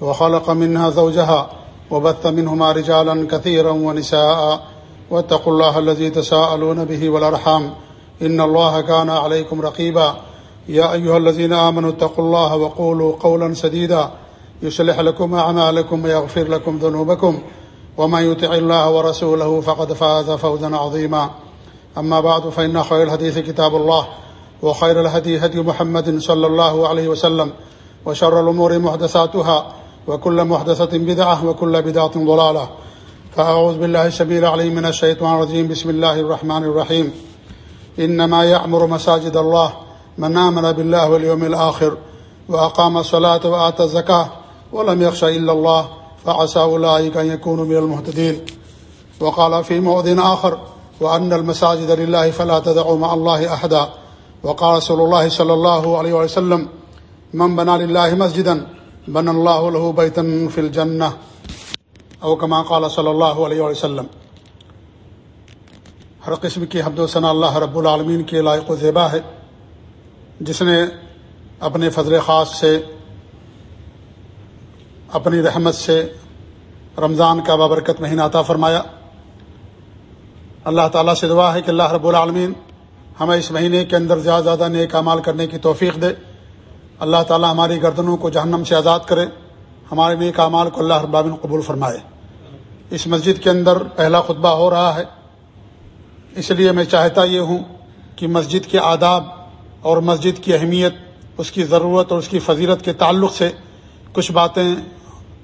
وخلق منها زوجها وبث منهما رجالا كثيرا ونساء. واتقوا الله الذي تساءلون به والأرحام. إن الله كان عليكم رقيبا. يا أيها الذين آمنوا اتقوا الله وقولوا قولا سديدا. يصلح لكم أعمالكم ويغفر لكم ذنوبكم. ومن يطع الله ورسوله فقد فاز فوزا عظيما. أما بعد، فإن خير الحديث كتاب الله وخير الهدي هدي محمد صلى الله عليه وسلم. وشر الأمور محدثاتها. وكل محدثة بدعة وكل بدعة ضلالة. فأعوذ بالله السبيل عليه من الشيطان الرجيم. بسم الله الرحمن الرحيم. إنما يعمر مساجد الله من آمن بالله واليوم الآخر وأقام الصلاة وآتى الزكاة ولم يخشى إلا الله فعسى أولئك أن يكونوا من المهتدين. وقال في موضع آخر وأن المساجد لله فلا تدعوا مع الله أحدا. وقال رسول الله صلى الله عليه وسلم من بنى لله مسجدا بنى الله له بيتا في الجنة، أو كما قال صلى الله عليه وسلم. ہر قسم کی حمد و ثناء اللہ رب العالمین کے لائق و زیبا ہے، جس نے اپنے فضل خاص سے، اپنی رحمت سے رمضان کا بابرکت مہینہ عطا فرمایا۔ اللہ تعالیٰ سے دعا ہے کہ اللہ رب العالمین ہمیں اس مہینے کے اندر زیادہ زیادہ نیک اعمال کرنے کی توفیق دے۔ اللہ تعالیٰ ہماری گردنوں کو جہنم سے آزاد کرے، ہمارے نیک اعمال کو اللہ رب قبول فرمائے۔ اس مسجد کے اندر پہلا خطبہ ہو رہا ہے۔ اس لیے میں چاہتا یہ ہوں کہ مسجد کے آداب اور مسجد کی اہمیت، اس کی ضرورت اور اس کی فضیلت کے تعلق سے کچھ باتیں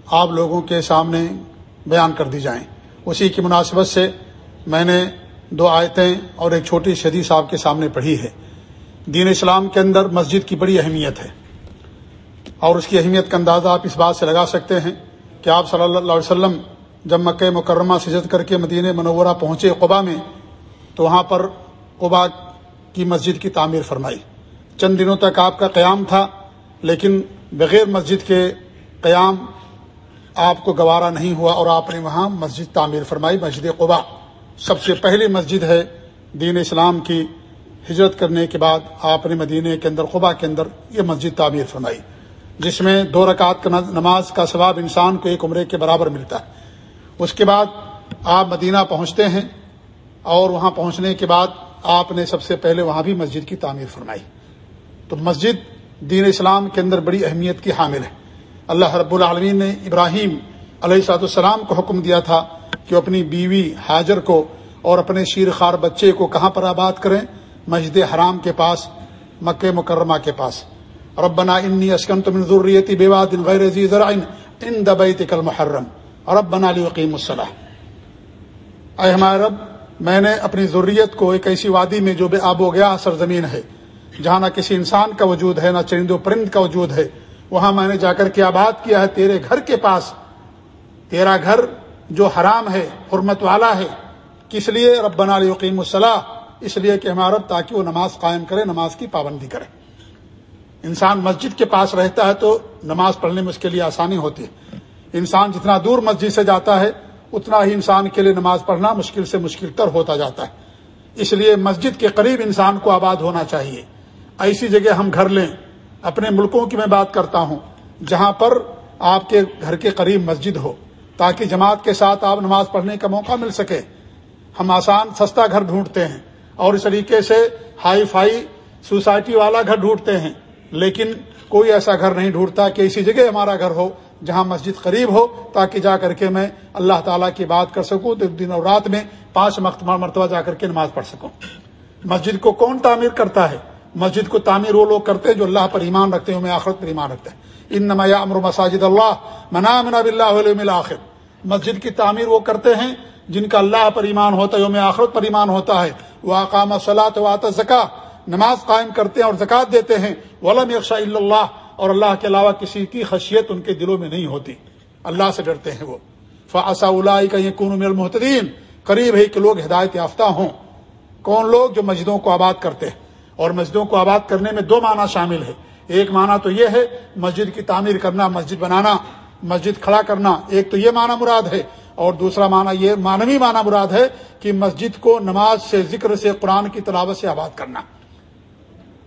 آپ لوگوں کے سامنے بیان کر دی جائیں۔ اسی کی مناسبت سے میں نے دو آیتیں اور ایک چھوٹی شدید صاحب کے سامنے پڑھی ہے۔ دین اسلام کے اندر مسجد کی بڑی اہمیت ہے۔ اور اس کی اہمیت کا اندازہ آپ اس بات سے لگا سکتے ہیں کہ آپ صلی اللہ علیہ وسلم جب مکہ مکرمہ سجد کر کے مدینہ منورہ پہنچے قبا میں، تو وہاں پر قبا کی مسجد کی تعمیر فرمائی۔ چند دنوں تک آپ کا قیام تھا، لیکن بغیر مسجد کے قیام آپ کو گوارا نہیں ہوا اور آپ نے وہاں مسجد تعمیر فرمائی، مسجد قبا سب سے پہلی مسجد ہے دین اسلام کی ہجرت کرنے کے بعد آپ نے مدینہ کے اندر قبا کے اندر یہ مسجد تعمیر فرمائی، جس میں دو رکعت کا نماز کا ثواب انسان کو ایک عمرے کے برابر ملتا ہے۔ اس کے بعد آپ مدینہ پہنچتے ہیں اور وہاں پہنچنے کے بعد آپ نے سب سے پہلے وہاں بھی مسجد کی تعمیر فرمائی۔ تو مسجد دین اسلام کے اندر بڑی اہمیت کی حامل ہے۔ اللہ رب العالمین نے ابراہیم علیہ صاحب السلام کو حکم دیا تھا کہ اپنی بیوی حاجر کو اور اپنے شیر خار بچے کو کہاں پر آباد کریں؟ مسجد حرام کے پاس، مکہ مکرمہ کے پاس۔ ربنا انی اسکن تم ضروریتی بیواد غیر ان دبئی کل محرم اور ربنا علی وقیم الصلاح۔ اے ہمارے رب، میں نے اپنی ضروریت کو ایک ایسی وادی میں جو بے آب و گیا سرزمین ہے، جہاں نہ کسی انسان کا وجود ہے، نہ چرند و پرند کا وجود ہے، وہاں میں نے جا کر کے آباد کیا ہے تیرے گھر کے پاس۔ تیرا گھر جو حرام ہے، حرمت والا ہے، کس لیے؟ ربنا علی وقیم الصلاح۔ اس لیے کہ ہمارا تاکہ وہ نماز قائم کرے نماز کی پابندی کرے انسان مسجد کے پاس رہتا ہے تو نماز پڑھنے میں اس کے لیے آسانی ہوتی ہے۔ انسان جتنا دور مسجد سے جاتا ہے، اتنا ہی انسان کے لیے نماز پڑھنا مشکل سے مشکل تر ہوتا جاتا ہے۔ اس لیے مسجد کے قریب انسان کو آباد ہونا چاہیے۔ ایسی جگہ ہم گھر لیں۔ اپنے ملکوں کی میں بات کرتا ہوں، جہاں پر آپ کے گھر کے قریب مسجد ہو، تاکہ جماعت کے ساتھ آپ نماز پڑھنے کا موقع مل سکے۔ ہم آسان، سستا گھر ڈھونڈتے ہیں۔ اور اس طریقے سے ہائی فائی سوسائٹی والا گھر ڈھونڈتے ہیں۔ لیکن کوئی ایسا گھر نہیں ڈھونڈتا کہ اسی جگہ ہمارا گھر ہو، جہاں مسجد قریب ہو، تاکہ جا کر کے میں اللہ تعالیٰ کی بات کر سکوں تو دن اور رات میں پانچ مرتبہ جا کر کے نماز پڑھ سکوں۔ مسجد کو کون تعمیر کرتا ہے؟ مسجد کو تعمیر وہ لوگ کرتے ہیں جو اللہ پر ایمان رکھتے ہیں میں آخرت پر ایمان رکھتے ہیں۔ ان نمایا امر مساجد اللہ منا منا بلّہ آخر مسجد کی تعمیر وہ کرتے ہیں جن کا اللہ پر ایمان ہوتا ہے، یوم آخرت پر ایمان ہوتا ہے۔ وہ اقام صلاح و زکا نماز قائم کرتے ہیں اور زکوٰۃ دیتے ہیں۔ ولم یکشا اللہ اور اللہ کے علاوہ کسی کی خشیت ان کے دلوں میں نہیں ہوتی۔ اللہ سے ڈرتے ہیں وہ۔ فاسا اللہ کا یہ کون محتدین قریب ہے کہ لوگ ہدایت یافتہ ہوں۔ کون لوگ؟ جو مسجدوں کو آباد کرتے ہیں۔ اور مسجدوں کو آباد کرنے میں دو معنی شامل ہے ایک معنی تو یہ ہے، مسجد کی تعمیر کرنا، مسجد بنانا، مسجد کھڑا کرنا۔ ایک تو یہ معنی مراد ہے اور دوسرا معنی یہ مانوی معنی مراد ہے کہ مسجد کو نماز سے ذکر سے قرآن کی تلاوت سے آباد کرنا۔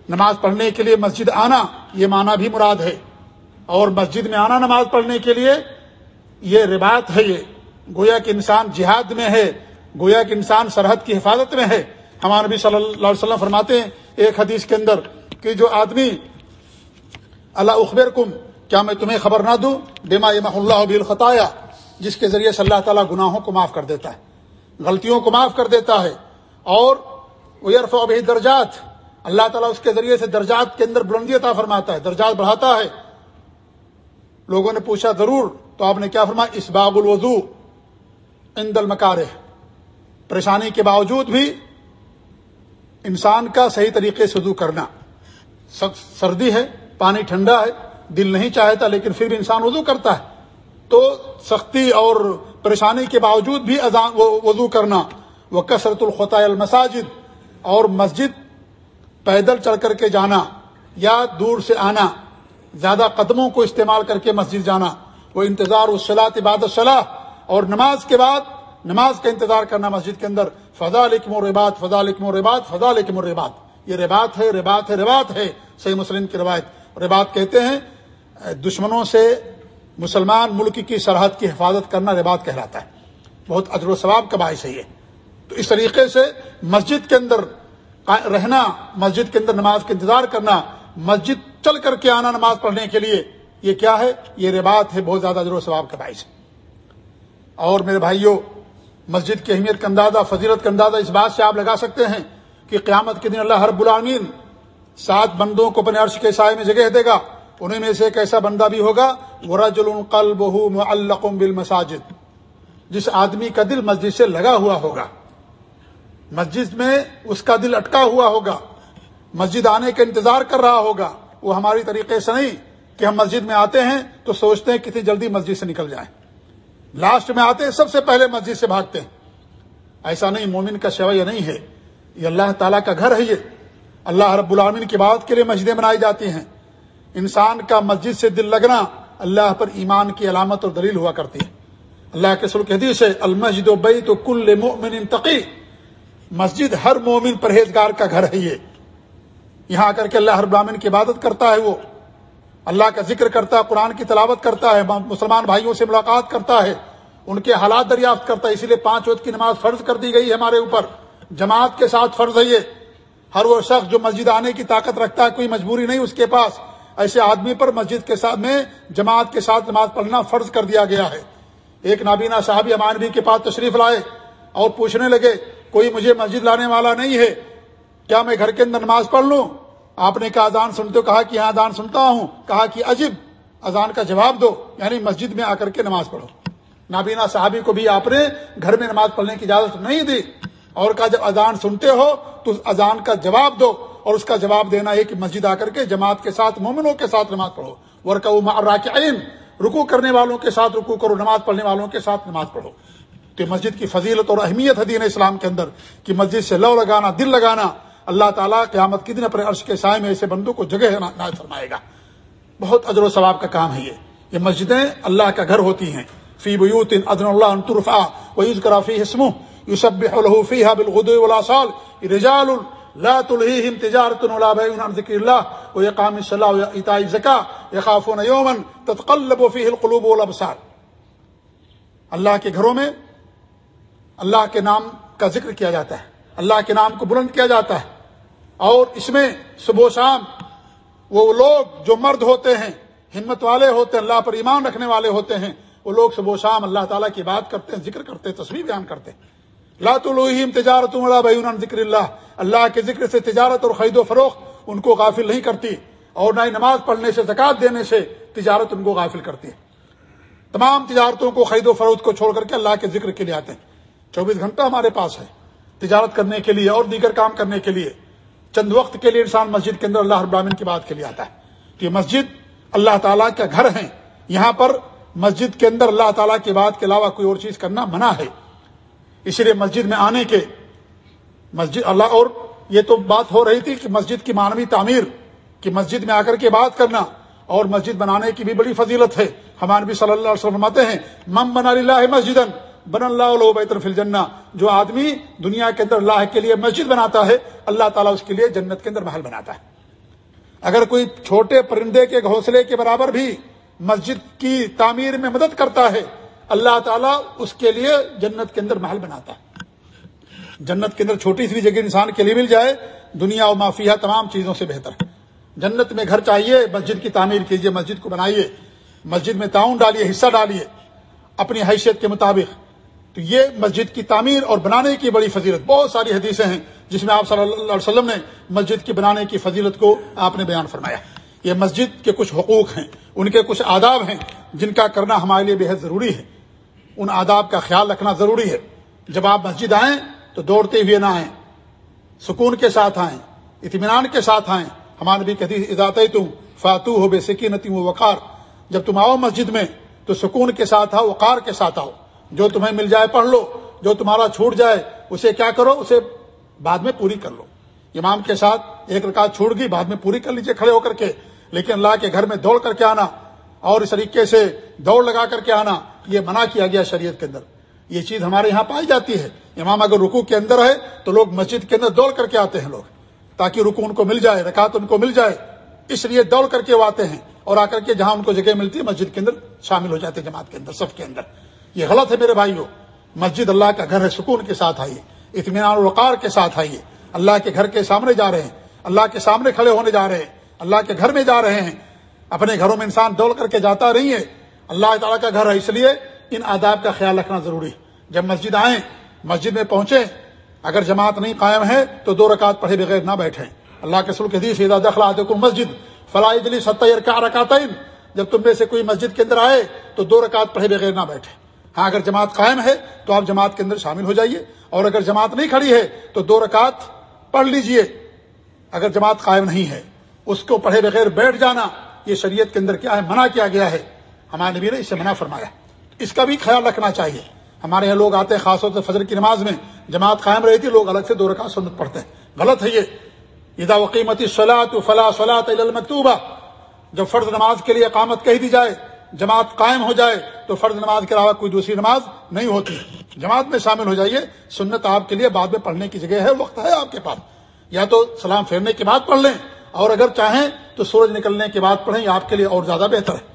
نماز پڑھنے کے لیے مسجد آنا یہ معنی بھی مراد ہے۔ اور مسجد میں آنا نماز پڑھنے کے لیے یہ روایت ہے یہ۔ گویا کہ انسان جہاد میں ہے، گویا کہ انسان سرحد کی حفاظت میں ہے۔ ہمارے نبی صلی اللہ علیہ وسلم فرماتے ہیں ایک حدیث کے اندر کہ جو آدمی، اللہ اخبر کم کیا میں تمہیں خبر نہ دوں؟ بیما اللہ خطایا جس کے ذریعے سے اللہ تعالیٰ گناہوں کو معاف کر دیتا ہے، غلطیوں کو معاف کر دیتا ہے، اور ویرف ابھی درجات اللہ تعالیٰ اس کے ذریعے سے درجات کے اندر بلندی عطا فرماتا ہے، درجات بڑھاتا ہے۔ لوگوں نے پوچھا، ضرور، تو آپ نے کیا فرمایا؟ اس باب الوضو ان دل پریشانی کے باوجود بھی انسان کا صحیح طریقے سے وضو کرنا۔ سردی ہے، پانی ٹھنڈا ہے، دل نہیں چاہتا، لیکن پھر بھی انسان وضو کرتا ہے۔ تو سختی اور پریشانی کے باوجود بھی وضو کرنا۔ وہ کثرت الخط المساجد، اور مسجد پیدل چل کر کے جانا یا دور سے آنا۔ زیادہ قدموں کو استعمال کر کے مسجد جانا۔ وہ انتظار الصلاط عبادت صلاح اور نماز کے بعد نماز کا انتظار کرنا مسجد کے اندر۔ فضا لکم و ربات فضا لکم و ربات فضا لکم و ربات یہ ربات ہے ربات ہے ربات ہے، صحیح مسلم کی روایت۔ ربات کہتے ہیں، دشمنوں سے مسلمان ملک کی سرحد کی حفاظت کرنا ربات کہلاتا ہے۔ بہت اجر و ثواب کا باعث ہے یہ۔ تو اس طریقے سے مسجد کے اندر رہنا، مسجد کے اندر نماز کا انتظار کرنا، مسجد چل کر کے آنا نماز پڑھنے کے لیے، یہ کیا ہے؟ یہ ربات ہے، بہت زیادہ اجر و ثواب کا باعث ہے۔ اور میرے بھائیوں مسجد کی اہمیت کا اندازہ، فضیلت کا اندازہ اس بات سے آپ لگا سکتے ہیں کہ قیامت کے دن اللہ ہر بلامین سات بندوں کو اپنے عرش کے سائے میں جگہ دے گا۔ انہیں میں سے ایک ایسا بندہ بھی ہوگا، ورجل قلبه معلق بالمساجد۔ جس آدمی کا دل مسجد سے لگا ہوا ہوگا، مسجد میں اس کا دل اٹکا ہوا ہوگا، مسجد آنے کا انتظار کر رہا ہوگا، وہ ہماری طریقے سے نہیں کہ ہم مسجد میں آتے ہیں تو سوچتے ہیں کتنی جلدی مسجد سے نکل جائیں۔ لاسٹ میں آتے ہیں سب سے پہلے مسجد سے بھاگتے ہیں۔ ایسا نہیں، مومن کا شویہ نہیں ہے۔ یہ اللہ تعالیٰ کا گھر ہے یہ۔ اللہ رب العالمین کی بات کے لیے مسجدیں بنائی جاتی ہیں۔ انسان کا مسجد سے دل لگنا اللہ پر ایمان کی علامت اور دلیل ہوا کرتی ہے۔ اللہ کے سلک حدیث ہے، المسجد و بئی تو کل مومن تقی۔ مسجد ہر مومن پرہیزگار کا گھر ہے یہ۔ یہاں آ کر کے اللہ ہر براہین کی عبادت کرتا ہے وہ۔ اللہ کا ذکر کرتا ہے، قرآن کی تلاوت کرتا ہے، مسلمان بھائیوں سے ملاقات کرتا ہے۔ ان کے حالات دریافت کرتا ہے، اسی لیے پانچ وقت کی نماز فرض کر دی گئی ہے ہمارے اوپر۔ جماعت کے ساتھ فرض ہے یہ۔ ہر وہ شخص جو مسجد آنے کی طاقت رکھتا ہے، کوئی مجبوری نہیں اس کے پاس۔ ایسے آدمی پر مسجد کے ساتھ میں جماعت کے ساتھ نماز پڑھنا فرض کر دیا گیا ہے۔ ایک نابینا صاحب امانوی کے پاس تشریف لائے اور پوچھنے لگے، کوئی مجھے مسجد لانے والا نہیں ہے؟ کیا میں گھر کے اندر نماز پڑھ لوں؟ آپ نے کہا، اذان سنتے ہو؟ کہا کہ یہاں اذان سنتا ہوں. کہا کہ، عجیب! اذان کا جواب دو یعنی مسجد میں آ کر کے نماز پڑھو۔ نابینا صحابی کو بھی آپ نے گھر میں نماز پڑھنے کی اجازت نہیں دی اور کہا، جب اذان سنتے ہو تو اذان کا جواب دو۔ اور اس کا جواب دینا ہے کہ مسجد آ کر کے جماعت کے ساتھ، مومنوں کے ساتھ نماز پڑھو۔ ورکا راکعین رکو کرنے والوں کے ساتھ رکو کرو، نماز پڑھنے والوں کے ساتھ نماز پڑھو۔ تو مسجد کی فضیلت اور اہمیت ہے دین اسلام کے اندر، کہ مسجد سے لو لگانا، دل لگانا۔ اللہ تعالیٰ قیامت کے دن اپنے عرش کے سائے میں ایسے بندوں کو جگہ فرمائے گا۔ بہت اجر و ثواب کا کام ہے یہ۔ یہ مسجدیں اللہ کا گھر ہوتی ہیں۔ فی بیوت ادن اللہ ترفا ویز کرافی حسم یوسب فیحا بالغد والاصال رجال لا تلہیہم تجارت ولا بیع عن ذکر اللہ ویقام الصلاۃ وایتاء الزکاۃ یخافون یوما تتقلب فیہ القلوب والابصار اللہ کے گھروں میں اللہ کے نام کا ذکر کیا جاتا ہے، اللہ کے نام کو بلند کیا جاتا ہے، اور اس میں صبح و شام وہ لوگ جو مرد ہوتے ہیں، ہمت والے ہوتے ہیں، اللہ پر ایمان رکھنے والے ہوتے ہیں، وہ لوگ صبح و شام اللہ تعالیٰ کی بات کرتے ہیں، ذکر کرتے ہیں، تصویر بیان کرتے ہیں۔ لات الوحیم تجارت بھائی ذکر اللہ۔ اللہ کے ذکر سے تجارت اور خرید و فروخت ان کو غافل نہیں کرتی۔ اور نہ ہی نماز پڑھنے سے زکات دینے سے تجارت ان کو غافل کرتی ہے۔ تمام تجارتوں کو، خرید و فروخت کو چھوڑ کر کے اللہ کے ذکر کے لیے آتے ہیں۔ چوبیس گھنٹہ ہمارے پاس ہے۔ تجارت کرنے کے لیے اور دیگر کام کرنے کے لیے۔ چند وقت کے لیے انسان مسجد کے اندر اللہ ابراہین کی بات کے لیے آتا ہے۔ تو یہ مسجد اللہ تعالیٰ کا گھر ہے یہاں پر مسجد کے اندر اللہ تعالیٰ کی بات کے علاوہ کوئی اور چیز کرنا منع ہے۔ اس لیے مسجد میں آنے کے مسجد اللہ اور یہ تو بات ہو رہی تھی کہ مسجد کی مانوی تعمیر، کہ مسجد میں آ کر کے بات کرنا، اور مسجد بنانے کی بھی بڑی فضیلت ہے۔ ہمارے بھی صلی اللہ علیہ وسلم ہیں مم بنا اللہ مسجد بن اللہ بیتر فل جنا جو آدمی دنیا کے اندر اللہ کے لیے مسجد بناتا ہے، اللہ تعالیٰ اس کے لیے جنت کے اندر محل بناتا ہے۔ اگر کوئی چھوٹے پرندے کے گھونسلے کے برابر بھی مسجد کی تعمیر میں مدد کرتا ہے اللہ تعالیٰ اس کے لیے جنت کے اندر محل بناتا ہے۔ جنت کے اندر چھوٹی سی جگہ انسان کے لیے مل جائے، دنیا و معافیہ تمام چیزوں سے بہتر ہے۔ جنت میں گھر چاہیے، مسجد کی تعمیر کیجیے مسجد کو بنائیے، مسجد میں تعاون ڈالیے، حصہ ڈالیے، اپنی حیثیت کے مطابق۔ تو یہ مسجد کی تعمیر اور بنانے کی بڑی فضیلت۔ بہت ساری حدیثیں ہیں جس میں آپ صلی اللہ علیہ وسلم نے مسجد کی بنانے کی فضیلت کو آپ نے بیان فرمایا۔ یہ مسجد کے کچھ حقوق ہیں، ان کے کچھ آداب ہیں جن کا کرنا ہمارے لیے بےحد ضروری ہے۔ ان آداب کا خیال رکھنا ضروری ہے۔ جب آپ مسجد آئیں تو دوڑتے ہوئے نہ آئیں، سکون کے ساتھ آئیں، اطمینان کے ساتھ آئیں۔ ہمارے بھی کدی اجاط تم فاتو ہو بے سکینتی و وقار جب تم آؤ مسجد میں تو سکون کے ساتھ آؤ، وقار کے ساتھ آؤ۔ جو تمہیں مل جائے پڑھ لو، جو تمہارا چھوٹ جائے، اسے کیا کرو؟ اسے بعد میں پوری کر لو۔ امام کے ساتھ ایک رکعت چھوٹ گئی بعد میں پوری کر لیجیے کھڑے ہو کر کے۔ لیکن اللہ کے گھر میں دوڑ کر کے آنا اور اس طریقے سے دوڑ لگا کر کے آنا یہ منع کیا گیا شریعت کے اندر۔ یہ چیز ہمارے یہاں پائی جاتی ہے۔ امام اگر رکو کے اندر ہے تو لوگ مسجد کے اندر دوڑ کر کے آتے ہیں لوگ۔ تاکہ رکو ان کو مل جائے، رکعت ان کو مل جائے۔ اس لیے دوڑ کر کے وہ آتے ہیں اور آ کر کے جہاں ان کو جگہ ملتی ہے، مسجد کے اندر شامل ہو جاتے ہیں جماعت کے اندر سب کے اندر۔ یہ غلط ہے میرے بھائیوں مسجد اللہ کا گھر ہے، سکون کے ساتھ آئیے۔ اطمینان الوقار کے ساتھ آئیے۔ اللہ کے گھر کے سامنے جا رہے ہیں۔ اللہ کے سامنے کھڑے ہونے جا رہے ہیں۔ اللہ کے گھر میں جا رہے ہیں۔ اپنے گھروں میں انسان دوڑ کر کے جاتا نہیں ہے۔ اللہ تعالیٰ کا گھر ہے، اس لیے ان آداب کا خیال رکھنا ضروری ہے۔ جب مسجد آئیں، مسجد میں پہنچے، اگر جماعت نہیں قائم ہے، تو دو رکعت پڑھے بغیر نہ بیٹھیں۔ اللہ کے سلک حدیث دخلا کو مسجد فلاح دلی ستر کا رکعت جب تم میں سے کوئی مسجد کے اندر آئے، تو دو رکعت پڑھے بغیر نہ بیٹھے ہاں اگر جماعت قائم ہے، تو آپ جماعت کے اندر شامل ہو جائیے۔ اور اگر جماعت نہیں کھڑی ہے، تو دو رکعت پڑھ لیجیے۔ اگر جماعت قائم نہیں ہے، اس کو پڑھے بغیر بیٹھ جانا، یہ شریعت کے اندر کیا ہے؟ منع کیا گیا ہے۔ ہمارے نبی نے اسے منع فرمایا۔ اس کا بھی خیال رکھنا چاہیے۔ ہمارے یہاں لوگ آتے ہیں، خاص طور سے فجر کی نماز میں۔ جماعت قائم رہی تھی، لوگ الگ سے دو رکعت سنت پڑھتے ہیں۔ غلط ہے یہ۔ ادا وقیمتی صلاح تو فلاح صلاح المکتوبہ جب فرض نماز کے لیے اقامت کہہ دی جائے، جماعت قائم ہو جائے، تو فرض نماز کے علاوہ کوئی دوسری نماز نہیں ہوتی۔ جماعت میں شامل ہو جائیے۔ سنت آپ کے لیے بعد میں پڑھنے کی جگہ ہے، وقت ہے آپ کے پاس۔ یا تو سلام پھیرنے کے بعد پڑھ لیں، اور اگر چاہیں تو سورج نکلنے کے بعد پڑھیں آپ کے لیے اور زیادہ بہتر ہے۔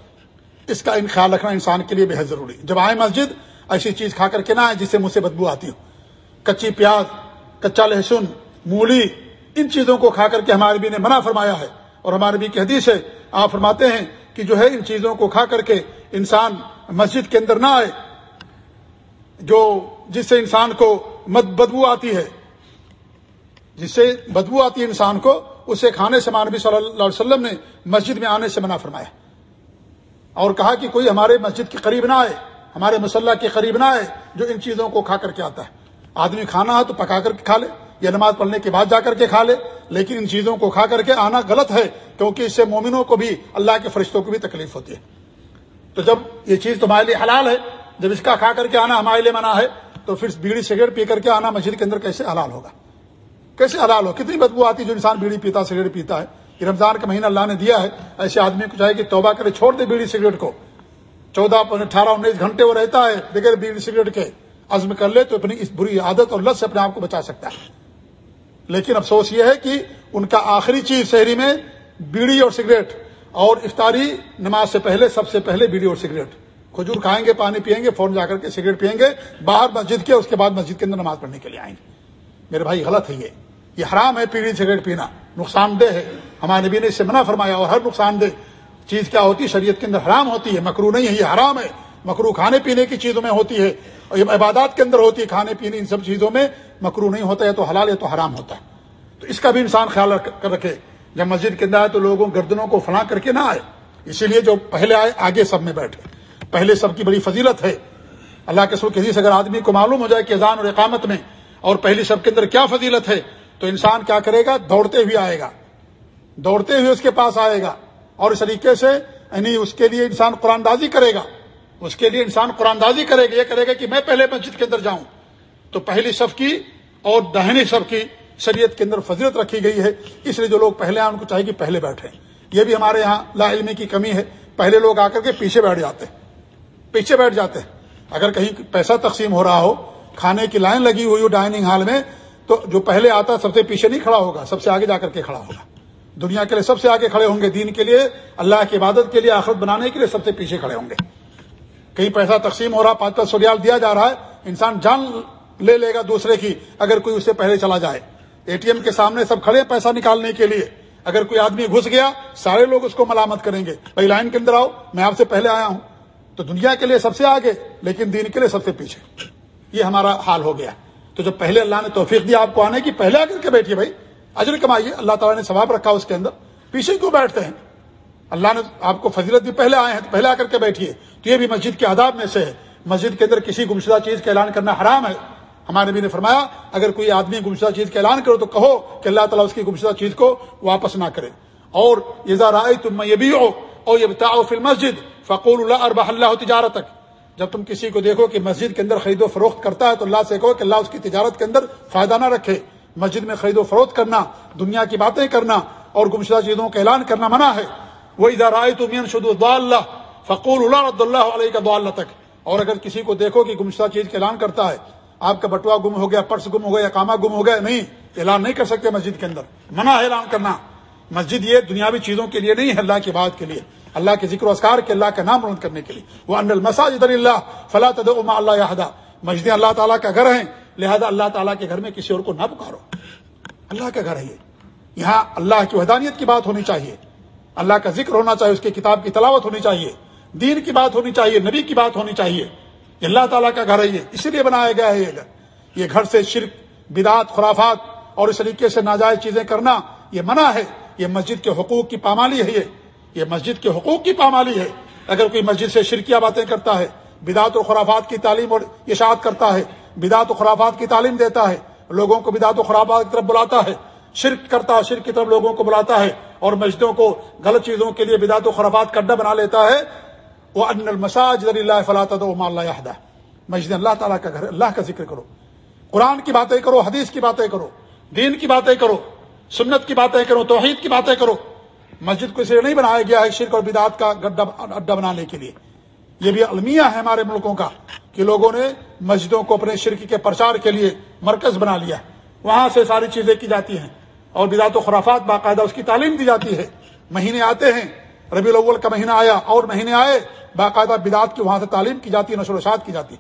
اس کا ان خیال رکھنا انسان کے لیے بہت ضروری جب آئے مسجد، ایسی چیز کھا کر کے نہ آئے جس سے مجھ سے بدبو آتی ہو۔ کچی پیاز، کچا لہسن، مولی، ان چیزوں کو کھا کر کے ہمارے بھی نے منع فرمایا ہے۔ اور ہمارے بھی کی حدیث ہے، آپ فرماتے ہیں کہ جو ہے ان چیزوں کو کھا کر کے انسان مسجد کے اندر نہ آئے، جو جس سے انسان کو مد بدبو آتی ہے۔ جس سے بدبو آتی ہے انسان کو، اسے کھانے سے مانبی صلی اللہ علیہ وسلم نے مسجد میں آنے سے منع فرمایا۔ اور کہا کہ کوئی ہمارے مسجد کے قریب نہ آئے، ہمارے مسلح کے قریب نہ آئے، جو ان چیزوں کو کھا کر کے آتا ہے۔ آدمی کھانا ہے تو پکا کر کے کھا لے، یا نماز پڑھنے کے بعد جا کر کے کھا لے، لیکن ان چیزوں کو کھا کر کے آنا غلط ہے، کیونکہ اس سے مومنوں کو بھی، اللہ کے فرشتوں کو بھی تکلیف ہوتی ہے۔ تو جب یہ چیز تمہارے لیے حلال ہے، جب اس کا کھا کر کے آنا ہمارے لیے منع ہے، تو پھر بیڑی سگریٹ پی کر کے آنا مسجد کے اندر کیسے حلال ہوگا؟ کیسے حلال ہو کتنی بدبو آتی جو انسان بیڑی پیتا، سگریٹ پیتا ہے۔ یہ رمضان کا مہینہ اللہ نے دیا ہے، ایسے آدمی کو چاہے کہ توبہ کرے، چھوڑ دے بیڑی سگریٹ کو۔ چودہ اٹھارہ، انیس گھنٹے وہ رہتا ہے، بغیر بیڑی سگریٹ کے۔ عزم کر لے تو اپنی اس بری عادت اور لت سے اپنے آپ کو بچا سکتا ہے۔ لیکن افسوس یہ ہے کہ ان کا آخری چیز شہری میں بیڑی اور سگریٹ۔ اور افطاری نماز سے پہلے، سب سے پہلے بیڑی اور سگریٹ۔ کھجور کھائیں گے، پانی پیئیں گے فون جا کر کے سگریٹ پیئیں گے۔ باہر مسجد کے، اس کے بعد مسجد کے اندر نماز پڑھنے کے لیے آئیں گے۔ میرے بھائی، غلط ہے یہ۔ یہ حرام ہے پیڑی سگریٹ پینا، نقصان دہ ہے۔ ہمارے نبی نے اس سے منع فرمایا اور ہر نقصان دہ چیز کیا ہوتی ہے شریعت کے اندر حرام ہوتی ہے، مکرو نہیں ہے، یہ حرام ہے۔ مکرو کھانے پینے کی چیزوں میں ہوتی ہے، اور یہ عبادات کے اندر ہوتی ہے، کھانے پینے ان سب چیزوں میں مکرو نہیں ہوتا ہے تو حلال ہے تو حرام ہوتا ہے۔ تو اس کا بھی انسان خیال کر رکھے۔ جب مسجد کے اندر آئے تو لوگوں گردنوں کو فلاں کر کے نہ آئے۔ اسی لیے جو پہلے آئے، آگے سب میں بیٹھے۔ پہلے سب کی بڑی فضیلت ہے۔ اللہ کے سر کسی سے اگر آدمی کو معلوم ہو جائے کہ اذان اور اقامت میں اور پہلی سب کے اندر کیا فضیلت ہے تو انسان کیا کرے گا؟ دوڑتے ہوئے آئے گا۔ دوڑتے ہوئے اس کے پاس آئے گا۔ اور اس طریقے سے یعنی اس کے لیے انسان قرآن دازی کرے گا۔ اس کے لیے انسان قرآن دازی کرے گا، یہ کرے گا کہ میں پہلے مسجد کے اندر جاؤں۔ تو پہلی صف کی اور دہنی صف کی شریعت کے اندر فضیلت رکھی گئی ہے۔ اس لیے جو لوگ پہلے آئے ان کو چاہیے کہ پہلے بیٹھے یہ بھی ہمارے یہاں لا علمی کی کمی ہے۔ پہلے لوگ آ کر کے پیچھے بیٹھ جاتے ہیں۔ پیچھے بیٹھ جاتے ہیں۔ اگر کہیں پیسہ تقسیم ہو رہا ہو، کھانے کی لائن لگی ہوئی ہو ڈائننگ ہال میں تو جو پہلے آتا سب سے پیچھے نہیں کھڑا ہوگا، سب سے آگے جا کر کے کھڑا ہوگا۔ دنیا کے لیے سب سے آگے کھڑے ہوں گے، دین کے لیے، اللہ کی عبادت کے لیے، آخرت بنانے کے لیے سب سے پیچھے کھڑے ہوں گے۔ کہیں پیسہ تقسیم ہو رہا، پانچ پانچ سو ریال دیا جا رہا ہے، انسان جان لے لے گا دوسرے کی، اگر کوئی اس سے پہلے چلا جائے۔ اے ٹی ایم کے سامنے سب کھڑے پیسہ نکالنے کے لیے۔ اگر کوئی آدمی گھس گیا، سارے لوگ اس کو ملامت کریں گے۔ بھائی، لائن کے اندر آؤ، میں آپ سے پہلے آیا ہوں۔ تو دنیا کے لیے سب سے آگے، لیکن دین کے لیے سب سے پیچھے۔ یہ ہمارا حال ہو گیا۔ تو جب پہلے اللہ نے توفیق دیا آپ کو آنے کی پہلے آ کر کے بیٹھیے بھائی، اجر کمائیے، اللہ تعالیٰ نے ثواب رکھا اس کے اندر۔ پیچھے کیوں بیٹھتے ہیں؟ اللہ نے آپ کو فضیلت دی، پہلے آئے ہیں تو پہلے آ کر کے بیٹھیے۔ تو یہ بھی مسجد کے آداب میں سے ہے۔ مسجد کے اندر کسی گمشدہ چیز کا اعلان کرنا حرام ہے۔ ہمارے نبی نے فرمایا، اگر کوئی آدمی گمشدہ چیز کا اعلان کرو تو کہو کہ اللہ تعالیٰ اس کی گمشدہ چیز کو واپس نہ کرے۔ اور یہ رائے تم یہ بھی ہو اور یہ بتاؤ فل مسجد فقول اللہ ارب اللہ تجارت تک جب تم کسی کو دیکھو کہ مسجد کے اندر خرید و فروخت کرتا ہے تو اللہ سے کہو کہ اللہ اس کی تجارت کے اندر فائدہ نہ رکھے۔ مسجد میں خرید و فروخت کرنا، دنیا کی باتیں کرنا اور گمشدہ چیزوں کا اعلان کرنا منع ہے۔ وہ ادھر آئے تو مین شد اللہ فقول اللہ رد اللہ علیہ کا دعا تک اور اگر کسی کو دیکھو کہ گمشدہ چیز کا اعلان کرتا ہے، آپ کا بٹوا گم ہو گیا، پرس گم ہو گیا، کاما گم ہو گیا، نہیں، اعلان نہیں کر سکتے مسجد کے اندر۔ منع ہے اعلان کرنا۔ مسجد یہ دنیاوی چیزوں کے لیے نہیں ہے، اللہ کی بات کے لیے۔ اللہ کے ذکر و اسکار کے اللہ کا نام بلند کرنے کے لیے۔ وہ ان المساجد اللہ فلاں اللہ یادہ مسجد اللہ تعالیٰ کا گھر ہے لہذا اللہ تعالیٰ کے گھر میں کسی اور کو نہ پکارو۔ اللہ کا گھر ہے یہ۔ یہاں اللہ کی وحدانیت کی بات ہونی چاہیے۔ اللہ کا ذکر ہونا چاہیے، اس کی کتاب کی تلاوت ہونی چاہیے۔ دین کی بات ہونی چاہیے، نبی کی بات ہونی چاہیے۔ اللہ تعالیٰ کا گھر ہے یہ، اسی لیے بنایا گیا ہے یہ۔ گھر یہ گھر سے شرک بدعت خرافات اور اس طریقے سے ناجائز چیزیں کرنا، یہ منع ہے۔ یہ مسجد کے حقوق کی پامالی ہے یہ۔ یہ مسجد کے حقوق کی پامالی ہے۔ اگر کوئی مسجد سے شرکیہ باتیں کرتا ہے، بدعت و خرافات کی تعلیم اور اشاعت کرتا ہے، بدعت و خرافات کی تعلیم دیتا ہے، لوگوں کو بدعت و خرافات کی طرف بلاتا ہے، شرک کرتا ہے شرک کی طرف لوگوں کو بلاتا ہے اور مسجدوں کو غلط چیزوں کے لیے بدعت و خرافات کا اڈا بنا لیتا ہے وہ ان المساج اللہ فلاح اللہ مسجد اللہ تعالیٰ کا گھر، اللہ کا ذکر کرو۔ قرآن کی باتیں کرو، حدیث کی باتیں کرو، دین کی باتیں کرو، سنت کی باتیں کرو، توحید کی باتیں کرو۔ مسجد کو اسے نہیں بنایا گیا ہے شرک اور بدعت کا گڈا اڈا بنانے کے لیے۔ یہ بھی المیہ ہے ہمارے ملکوں کا کہ لوگوں نے مسجدوں کو اپنے شرک کے پرچار کے لیے مرکز بنا لیا وہاں سے ساری چیزیں کی جاتی ہیں اور بدعت و خرافات باقاعدہ اس کی تعلیم دی جاتی ہے۔ مہینے آتے ہیں ربی الاول کا مہینہ آیا، اور مہینے آئے، باقاعدہ بدعت کی وہاں سے تعلیم کی جاتی ہے، نشر و شاد کی جاتی ہے۔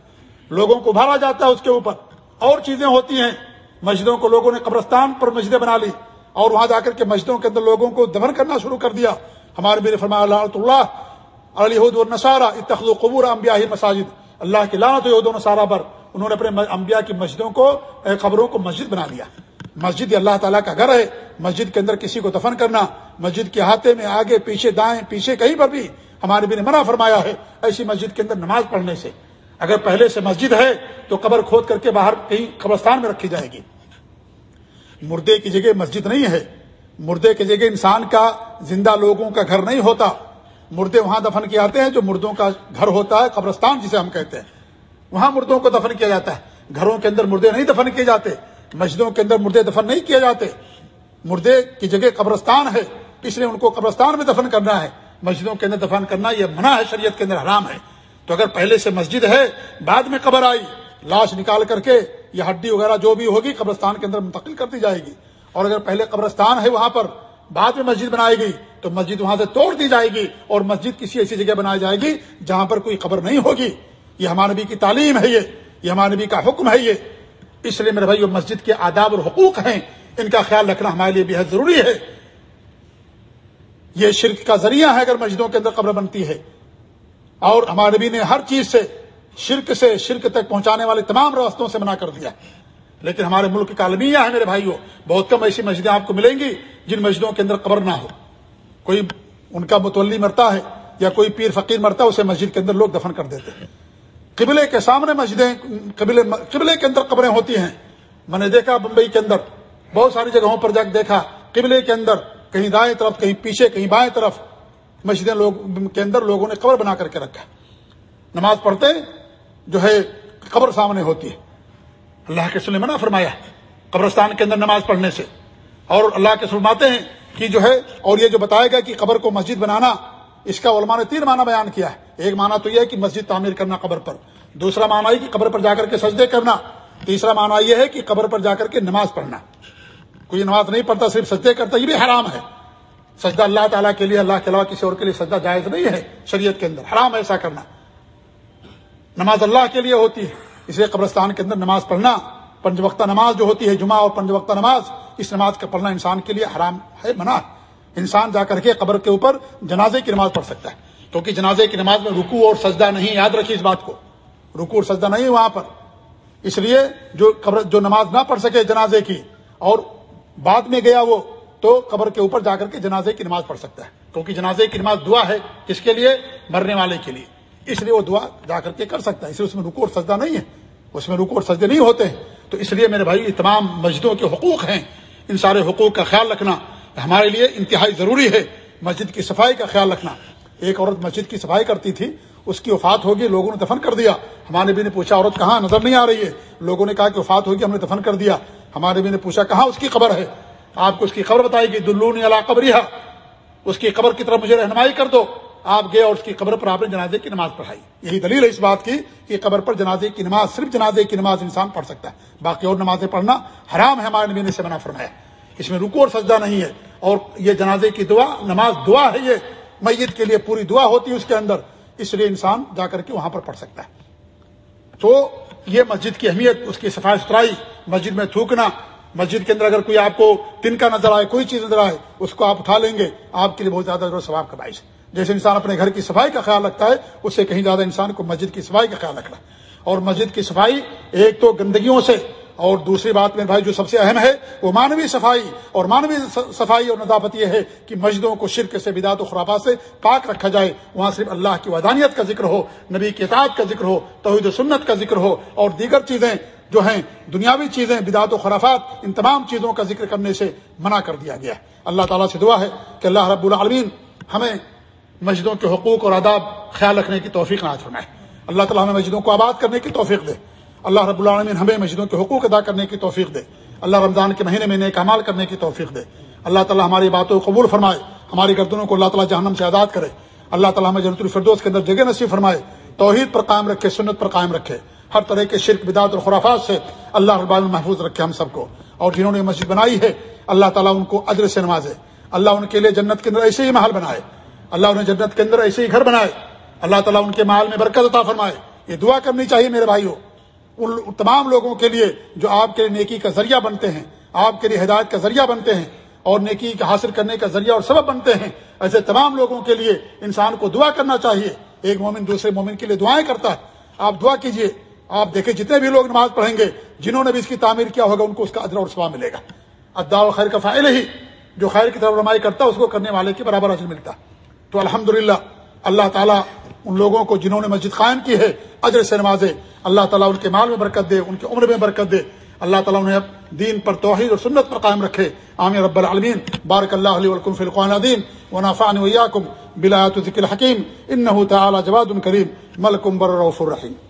لوگوں کو بھرا جاتا ہے اس کے اوپر۔ اور چیزیں ہوتی ہیں، مسجدوں کو لوگوں نے قبرستان پر مسجدیں بنا لی اور وہاں جا کر کے مسجدوں کے اندر لوگوں کو دفن کرنا شروع کر دیا۔ ہمارے میرے فرما اللہ اللہ علیہ نصارہ اتخذ قبور امبیا مساجد اللہ کی لانت یہود و نصارہ پر۔ انہوں نے اپنے انبیاء کی مسجدوں کو قبروں کو مسجد بنا لیا۔ مسجد اللہ تعالیٰ کا گھر ہے۔ مسجد کے اندر کسی کو دفن کرنا، مسجد کے ہاتھے میں آگے، پیچھے دائیں، پیچھے کہیں پر بھی ہمارے بھی نے منع فرمایا ہے ایسی مسجد کے اندر نماز پڑھنے سے۔ اگر پہلے سے مسجد ہے تو قبر کھود کر کے باہر کہیں قبرستان میں رکھی جائے گی۔ مردے کی جگہ مسجد نہیں ہے۔ مردے کی جگہ انسان کا زندہ لوگوں کا گھر نہیں ہوتا۔ مردے وہاں دفن کیے جاتے ہیں جو مردوں کا گھر ہوتا ہے، قبرستان جسے ہم کہتے ہیں۔ وہاں مردوں کو دفن کیا جاتا ہے۔ گھروں کے اندر مردے نہیں دفن کیے جاتے۔ مسجدوں کے اندر مردے دفن نہیں کیے جاتے۔ مردے کی جگہ قبرستان ہے۔ اس لیے ان کو قبرستان میں دفن کرنا ہے۔ مسجدوں کے اندر دفن کرنا یہ منع ہے، شریعت کے اندر حرام ہے۔ تو اگر پہلے سے مسجد ہے، بعد میں قبر آئی۔ لاش نکال کر کے یا ہڈی وغیرہ جو بھی ہوگی قبرستان کے اندر منتقل کر دی جائے گی۔ اور اگر پہلے قبرستان ہے وہاں پر، بعد میں مسجد بنائی گئی، تو مسجد وہاں سے توڑ دی جائے گی اور مسجد کسی ایسی جگہ بنائی جائے گی جہاں پر کوئی قبر نہیں ہوگی۔ یہ ہمارے نبی کی تعلیم ہے یہ یہ ہمارے نبی کا حکم ہے یہ۔ اس لیے میرے بھائی مسجد کے آداب اور حقوق ہیں۔ ان کا خیال رکھنا ہمارے لیے بےحد ضروری ہے۔ یہ شرک کا ذریعہ ہے اگر مسجدوں کے اندر قبر بنتی ہے۔ اور ہمارے نبی نے ہر چیز سے شرک سے شرک تک پہنچانے والے تمام راستوں سے منع کر دیا لیکن ہمارے ملک کا المیہ ہے میرے بھائیوں بہت کم ایسی مسجدیں آپ کو ملیں گی جن مسجدوں کے اندر قبر نہ ہو۔ کوئی ان کا متولی مرتا ہے یا کوئی پیر فقیر مرتا ہے، اسے مسجد کے اندر لوگ دفن کر دیتے ہیں۔ قبلے کے سامنے مسجدیں، قبلے قبلے کے اندر قبریں ہوتی ہیں۔ میں نے دیکھا بمبئی کے اندر، بہت ساری جگہوں پر جا کے دیکھا، قبلے کے اندر، کہیں دائیں طرف، کہیں پیچھے، کہیں بائیں طرف مسجدیں لوگ، کے اندر لوگوں نے قبر بنا کر کے رکھا۔ نماز پڑھتے جو ہے قبر سامنے ہوتی ہے۔ اللہ کے سن منع فرمایا قبرستان کے اندر نماز پڑھنے سے۔ اور اللہ کے فرماتے ہیں کہ جو ہے، اور یہ جو بتایا گیا کہ قبر کو مسجد بنانا، اس کا علماء نے تین معنی بیان کیا ہے۔ ایک معنی تو یہ ہے کہ مسجد تعمیر کرنا قبر پر۔ دوسرا معنی ہے کہ قبر پر جا کر کے سجدے کرنا۔ تیسرا معنی یہ ہے کہ قبر پر جا کر کے نماز پڑھنا۔ کوئی نماز نہیں پڑھتا، صرف سجدے کرتا، یہ بھی حرام ہے۔ سجدہ اللہ تعالیٰ کے لیے، اللہ کے علاوہ کسی اور کے لیے سجدہ جائز نہیں ہے شریعت کے اندر۔ حرام ایسا کرنا۔ نماز اللہ کے لیے ہوتی ہے۔ اس لیے قبرستان کے اندر نماز پڑھنا، پنج وقتہ نماز جو ہوتی ہے، جمعہ اور پنج وقتہ نماز، اس نماز کا پڑھنا انسان کے لیے حرام ہے، منع انسان جا کر کے قبر کے اوپر جنازے کی نماز پڑھ سکتا ہے۔ کیونکہ جنازے کی نماز میں رکو اور سجدہ نہیں، یاد رکھیے اس بات کو۔ رکو اور سجدہ نہیں وہاں پر۔ اس لیے جو قبر جو نماز نہ پڑھ سکے جنازے کی، اور بعد میں گیا وہ، تو قبر کے اوپر جا کر کے جنازے کی نماز پڑھ سکتا ہے۔ کیونکہ جنازے کی نماز دعا ہے کس کے لیے؟ مرنے والے کے لیے۔ اس لیے وہ دعا جا کر کے کر سکتا ہے۔ اس لیے اس میں رکو اور سجدہ نہیں ہے۔ اس میں رکو اور سجدے نہیں ہوتے۔ ہیں تو اس لیے میرے بھائی تمام مسجدوں کے حقوق ہیں۔ ان سارے حقوق کا خیال رکھنا ہمارے لیے انتہائی ضروری ہے۔ مسجد کی صفائی کا خیال رکھنا۔ ایک عورت مسجد کی صفائی کرتی تھی، اس کی وفات ہوگی، لوگوں نے دفن کر دیا۔ ہمارے بھی نے پوچھا، عورت کہاں؟ نظر نہیں آ رہی ہے۔ لوگوں نے کہا کہ وفات ہوگی، ہم نے دفن کر دیا۔ ہمارے بھی نے پوچھا، کہاں اس کی قبر ہے؟ آپ کو اس کی خبر بتائے گی دلون علا قبر اس کی قبر کی طرف مجھے رہنمائی کر دو۔ آپ گئے اور اس کی قبر پر آپ نے جنازے کی نماز پڑھائی۔ یہی دلیل ہے اس بات کی کہ قبر پر جنازے کی نماز، صرف جنازے کی نماز انسان پڑھ سکتا ہے۔ باقی اور نمازیں پڑھنا حرام ہے، ہمارے نبی نے سے منع فرمایا۔ اس میں رکو اور سجدہ نہیں ہے۔ اور یہ جنازے کی دعا، نماز دعا ہے، یہ میت کے لیے پوری دعا ہوتی ہے اس کے اندر۔ اس لیے انسان جا کر کے وہاں پر پڑھ سکتا ہے۔ تو یہ مسجد کی اہمیت، اس کی صفائی ستھرائی، مسجد میں تھوکنا، مسجد کے اندر اگر کوئی آپ کو تن کا نظر آئے، کوئی چیز نظر آئے، اس کو آپ اٹھا لیں گے، آپ کے لیے بہت زیادہ ثواب کا باعث ہے۔ جیسے انسان اپنے گھر کی صفائی کا خیال رکھتا ہے، اس سے کہیں زیادہ انسان کو مسجد کی صفائی کا خیال رکھنا اور مسجد کی صفائی ایک تو گندگیوں سے، اور دوسری بات میرے بھائی جو سب سے اہم ہے، وہ مانوی صفائی۔ اور مانوی صفائی اور نظافت یہ ہے کہ مسجدوں کو شرک سے بدعت و خرابہ سے پاک رکھا جائے۔ وہاں صرف اللہ کی ودانیت کا ذکر ہو، نبی کی اطاعت کا ذکر ہو، توحید و سنت کا ذکر ہو، اور دیگر چیزیں جو ہیں، دنیاوی چیزیں بدعت و خرافات، ان تمام چیزوں کا ذکر کرنے سے منع کر دیا گیا اللہ تعالیٰ سے دعا ہے کہ اللہ رب العالمین ہمیں مسجدوں کے حقوق اور آداب خیال رکھنے کی توفیق نہ فرمائے۔ اللہ تعالیٰ ہمیں مسجدوں کو آباد کرنے کی توفیق دے۔ اللہ رب العالمین ہمیں مسجدوں کے حقوق ادا کرنے کی توفیق دے۔ اللہ رمضان کے مہینے میں نیک امال کرنے کی توفیق دے۔ اللہ تعالیٰ ہماری باتوں کو قبول فرمائے۔ ہماری گردنوں کو اللہ تعالیٰ جہنم سے آزاد کرے۔ اللہ تعالیٰ ہمیں جنت الفردوس کے اندر جگہ نصیب فرمائے۔ توحید پر قائم رکھے، سنت پر قائم رکھے۔ ہر طرح کے شرک بدعت اور خرافات سے اللہ رب العالمین محفوظ رکھے ہم سب کو۔ اور جنہوں نے مسجد بنائی ہے، اللہ تعالیٰ ان کو ادر سے نوازے۔ اللہ ان کے لیے جنت کے اندر ایسے ہی محل بنائے۔ اللہ انہیں جنت کے اندر ایسے ہی گھر بنائے۔ اللہ تعالیٰ ان کے مال میں برکت عطا فرمائے۔ یہ دعا کرنی چاہیے میرے بھائیوں۔ ان تمام لوگوں کے لیے جو آپ کے نیکی کا ذریعہ بنتے ہیں، آپ کے لیے ہدایت کا ذریعہ بنتے ہیں اور نیکی کا حاصل کرنے کا ذریعہ اور سبب بنتے ہیں، ایسے تمام لوگوں کے لیے انسان کو دعا کرنا چاہیے۔ ایک مومن دوسرے مومن کے لیے دعائیں کرتا ہے۔ آپ دعا کیجیے۔ آپ دیکھیں جتنے بھی لوگ نماز پڑھیں گے، جنہوں نے بھی اس کی تعمیر کیا ہوگا، ان کو اس کا ادر اور سواب ملے گا۔ ادا و خیر کا فائل ہی، جو خیر کی طرف رمائی کرتا ہے، اس کو کرنے والے کے برابر اجر ملتا تو الحمد اللہ تعالیٰ ان لوگوں کو جنہوں نے مسجد قائم کی ہے، اجر سے نوازے۔ اللہ تعالیٰ ان کے مال میں برکت دے، ان کی عمر میں برکت دے۔ اللہ تعالیٰ انہیں دین پر توحید اور سنت پر قائم رکھے۔ عامر رب العالمین۔ بارک اللہ علیہ ولکم فی القوان دین و نافان ویاکم بلایات ذکر حکیم